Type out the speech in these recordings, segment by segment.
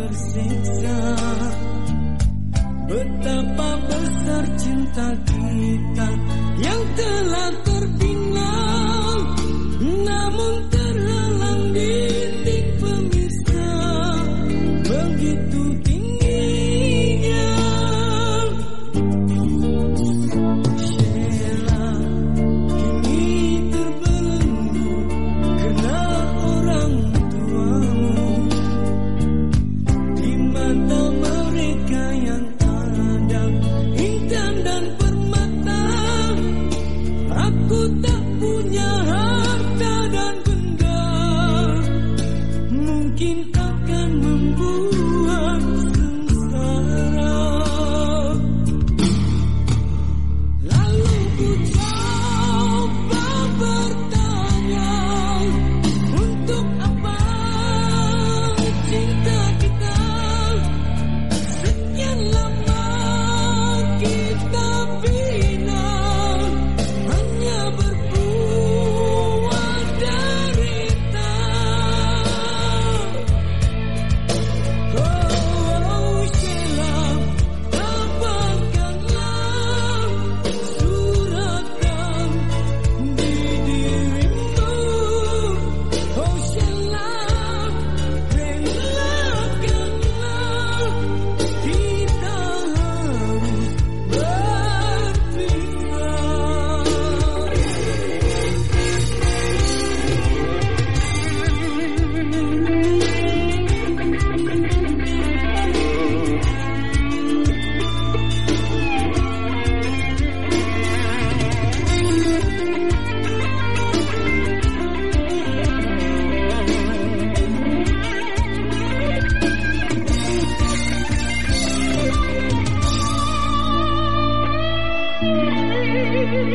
tersiksa. Betapa besar cinta kita Yang telah di mata mereka yang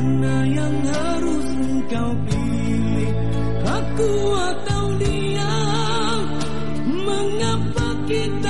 Mana yang harus engkau pilih? Aku atau dia? Mengapa kita